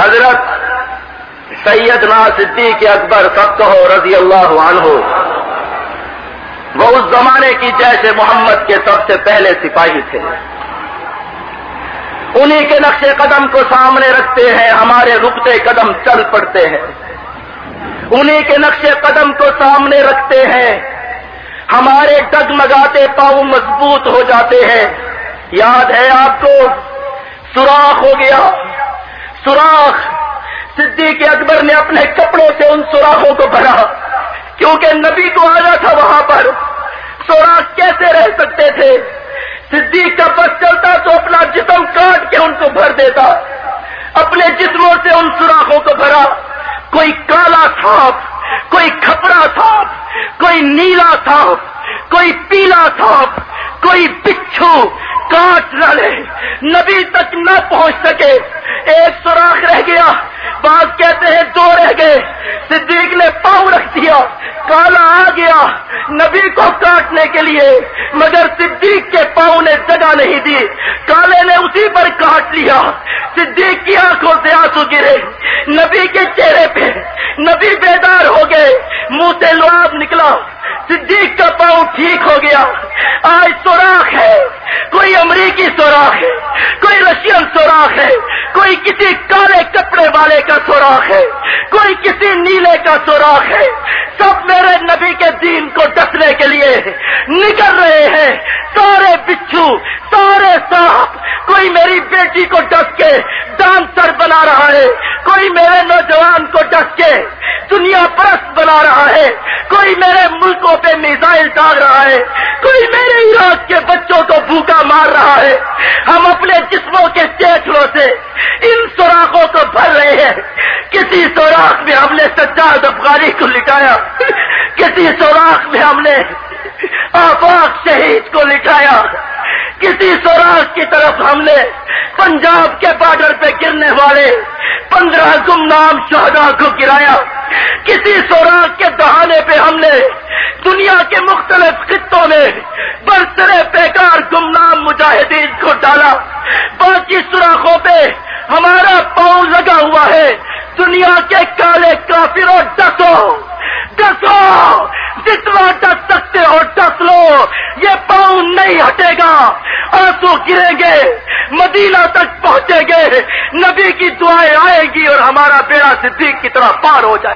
حضرت سیدنا صدیق اکبر سب ہو رضی اللہ عنہ، وہ اس زمانے کی جیسے محمد کے سب سے پہلے سپاہی تھے۔ انہی کے نقش قدم کو سامنے رکھتے ہیں، ہمارے رکتے قدم چل پڑتے ہیں۔ انہی کے نقش قدم کو سامنے رکھتے ہیں، ہمارے ڈگمگاتے پاؤں مضبوط ہو جاتے ہیں۔ یاد ہے آپ کو؟ سوراخ ہو گیا۔ سوراخ۔ صدیق اکبر نے اپنے کپڑوں سے ان سوراخوں کو بھرا۔ کیونکہ نبی کو آنا تھا وہاں پر۔ سوراخ کیسے رہ سکتے تھے؟ صدیق کا بس چلتا تو اپنا جسم کاٹ کے ان کو بھر دیتا۔ اپنے جسموں سے ان سوراخوں کو بھرا۔ کوئی کالا سانپ، کوئی کھپڑا سانپ، کوئی نیلا سانپ، کوئی پیلا سانپ، کوئی بچھو، کاٹ نہ لے۔ نبی تک نہ پہنچ سکے۔ ایک سوراخ رہ گیا۔ بعض کہتے ہیں دو رہ گئے۔ صدیق نے پاؤں رکھ دیا۔ کالا آ گیا۔ نبی کو کاٹنے کے لیے۔ مگر صدیق کے پاؤں نے جگہ نہیں دی۔ کالے نے اسی پر کاٹ لیا۔ صدیق کی آنکھوں سے آنسو گرے۔ نبی کے چہرے پہ نبی بیدار ہو گئے۔ منہ سے لواب نکلا۔ صدیق کا پاؤں ٹھیک ہو گیا۔ آج سوراخ ہے۔ کوئی امریکی سوراخ ہے۔ کوئی رشین سوراخ ہے۔ کوئی کسی کالے کپڑے والے کا سوراخ ہے، کوئی کسی نیلے کا سوراخ ہے۔ سب میرے نبی کے دین کو ڈسنے کے لیے نکل رہے ہیں۔ سارے بچھو، سارے سانپ کوئی میری بیٹی کو ڈس کے ڈانسر بنا رہا ہے، کوئی میرے نوجوان کو ڈس کے دنیا پرست بنا رہا ہے، کوئی میرے ملکوں پہ میزائل ڈال رہا ہے، کوئی میرے عراق کے بچوں کو بھوکا مار رہا ہے۔ ہم اپنے جسموں کے چیچڑوں سے ان سوراخوں کو بھر رہے ہیں۔ کسی سوراخ میں ہم نے سجاد افغانی کو لٹایا۔ کسی سوراخ میں ہم نے آفاق شہید کو لٹایا۔ کسی سوراخ کی طرف ہم نے پنجاب کے بارڈر پہ گرنے والے پندرہ گمنام شہدا کو گرایا۔ کسی سوراخ کے دہانے پہ ہم نے دنیا کے مختلف خطوں میں برسرے بیکار گمنام مجاہدین کو ڈالا۔ باقی سوراخوں پہ ہمارا پاؤں لگا ہوا ہے۔ دنیا کے کالے کافروں، ڈسو۔ ڈسو۔ جتنا ڈس سکتے ہو، ڈس لو۔ یہ پاؤں نہیں ہٹے گا۔ آنسو گریں گے۔ مدینہ تک پہنچیں گے۔ نبی کی دعائیں آئے گی اور ہمارا بیڑا صدیق کی طرح پار ہو جائے۔